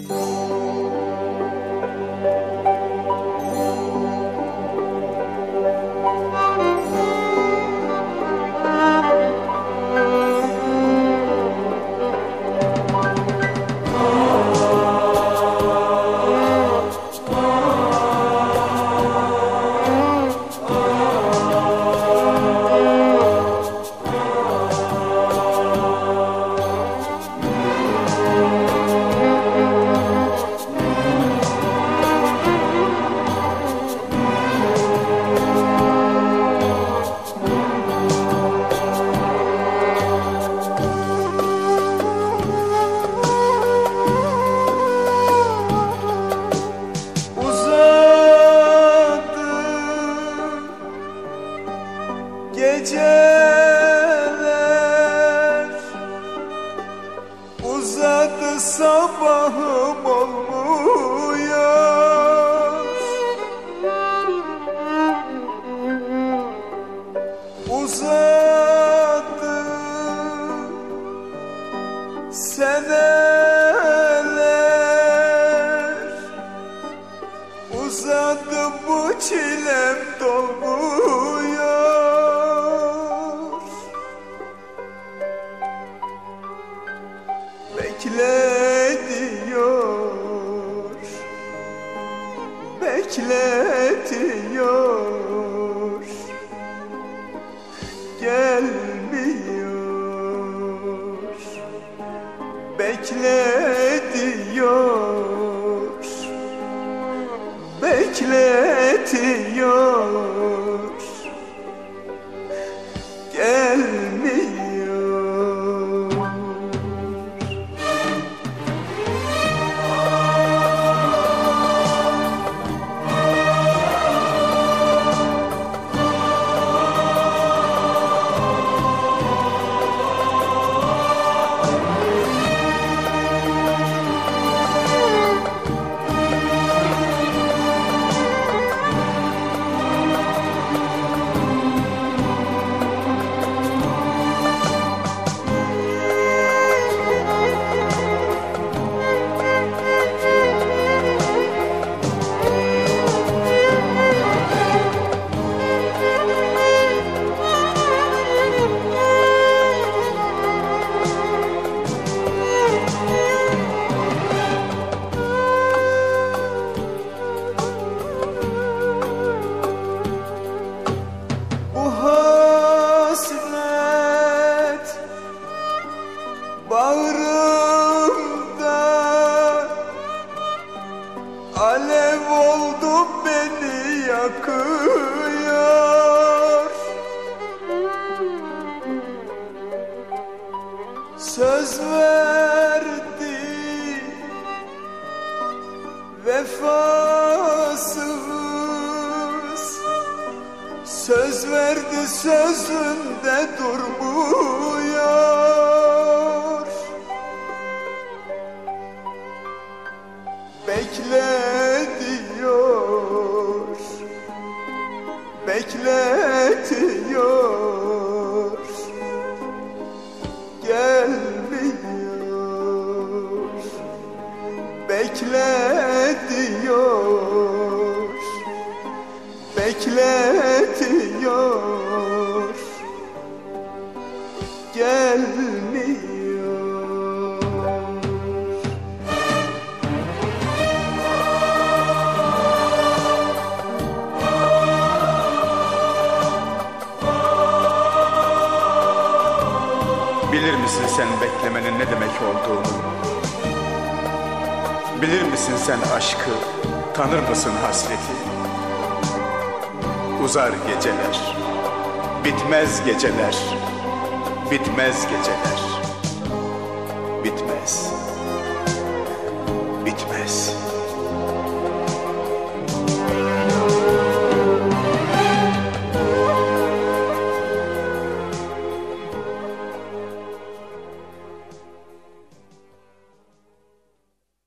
Oh. Geceler uzadı sabahım olmuyor. Uzadı seneler. Uzadı bu çilem dolmuyor Bekletiyor Gelmiyor. Beklediyor Bekletiyor Söz verdi. Vefasız. Söz verdi sözünde durmuyor. Beklediyor Bekletiyor Bekletiyor. Bekletiyor. Gelmiyor. Bilir misin sen beklemenin ne demek olduğunu? Bilir misin sen aşkı, tanır mısın hasreti? Uzar geceler, bitmez geceler, bitmez geceler, bitmez, bitmez.